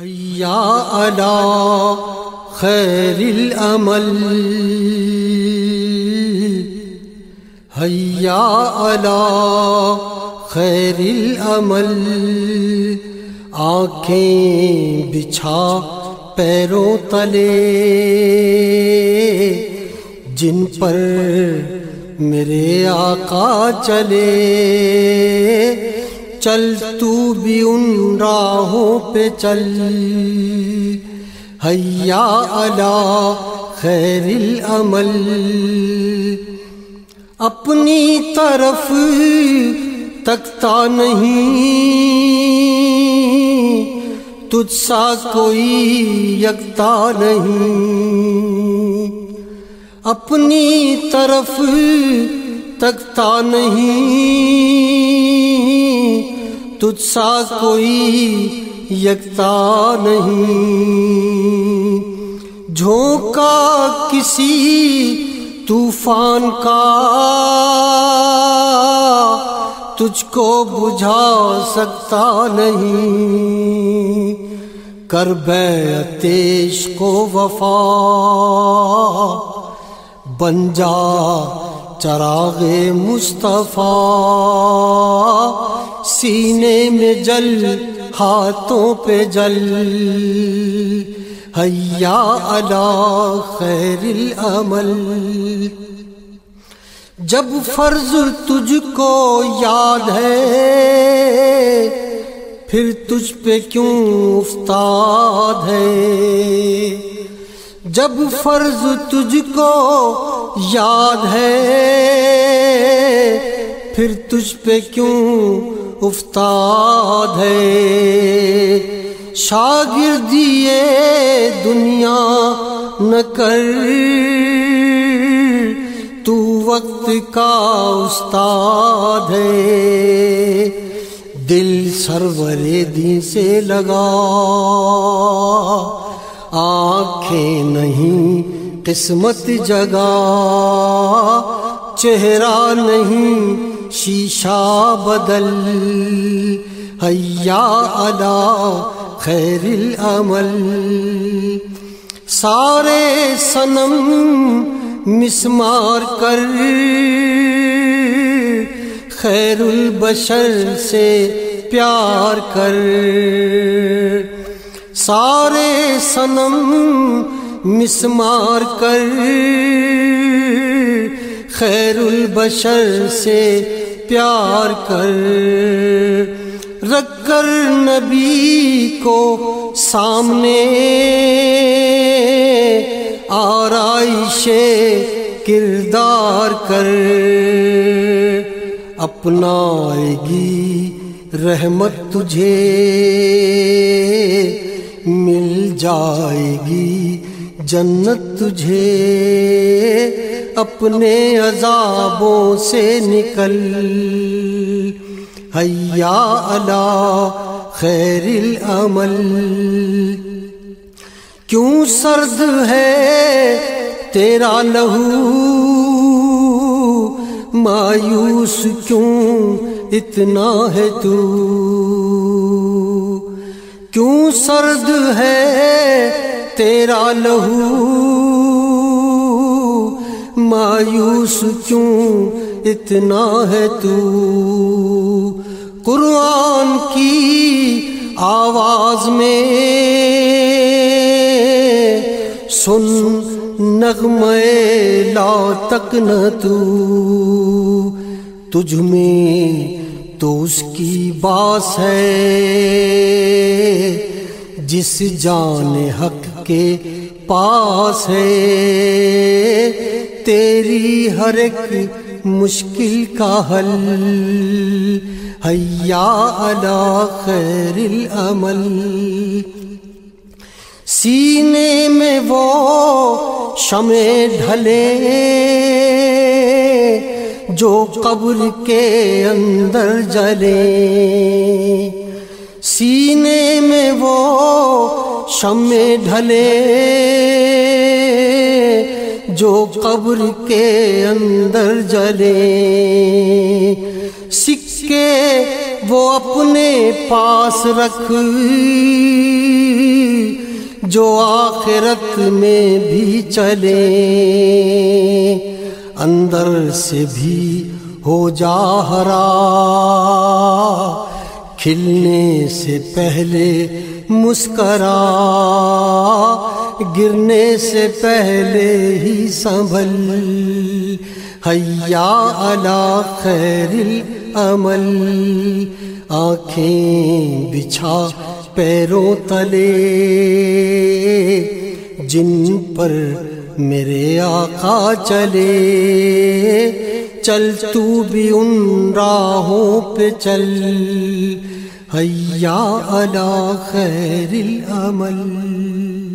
حیا علی خیر العمل. حیا علی خیر العمل. آنکھیں بچھا پیروں تلے. جن پر میرے آقا چلے. چل، تو بھی ان راہوں پہ چل۔ حیا علی خیر العمل۔ اپنی طرف تکتا نہیں، تجھ سا کوئی یکتا نہیں۔ اپنی طرف تکتا نہیں۔ تجھ سا کوئی یکتا نہیں۔ جھونکا کسی طوفان کا، تجھ کو بجھا سکتا نہیں۔ کر بیتیش کو وفا، بن جا چراغ مصطفیٰ۔ سینے میں جل، ہاتھوں پہ جل۔ حیا علی خیر العمل۔ جب فرض تجھ کو یاد ہے، پھر تجھ پہ کیوں افتاد ہے؟ جب فرض تجھ کو یاد ہے، پھر تجھ پہ کیوں افتاد ہے۔ شاگردیے دنیا نہ کر۔ تو وقت کا استاد ہے۔ دل سرور دی سے لگا۔ آنکھیں نہیں، قسمت جگا۔ چہرہ نہیں شیشہ بدل۔ حیا علی خیر العمل۔ سارے سنم مسمار کر۔ خیر البشر سے پیار کر۔ سارے سنم مسمار کر۔ خیر البشر سے پیار کر۔ رکھ کر نبی کو سامنے آرائش کردار کر۔ اپنائے گی رحمت تجھے مل جائے گی، جنت تجھے اپنے عذابوں سے نکل۔ حیا علی خیر العمل۔ کیوں سرد ہے تیرا لہو؟ مایوس کیوں اتنا ہے تو؟ کیوں سرد ہے تیرا لہو؟ مایوس کیوں؟ اتنا ہے تو۔ قرآن کی آواز میں سن نغمے لا تک نہ تو۔ تجھ میں تو اس کی باس ہے جس جان حق کے پاس ہے۔ تیری ہر ایک مشکل کا حل۔ حیا علی خیر العمل۔ سینے میں وہ شمع ڈھلے جو قبر کے اندر جلے۔ سینے میں وہ شمع ڈھلے جو قبر کے اندر جلے۔ سکے وہ اپنے پاس رکھ۔ جو آخرت میں بھی چلے۔ اندر سے بھی ہو جا ہرا۔ کھلنے سے پہلے مسکرا۔ گرنے سے پہلے ہی سنبھل۔ حیا اللہ خیر العمل۔ آنکھیں بچھا، پیروں تلے۔ جن پر میرے آقا چلے۔ چل تو بھی ان راہوں پہ چل۔ حیا اللہ خیر العمل۔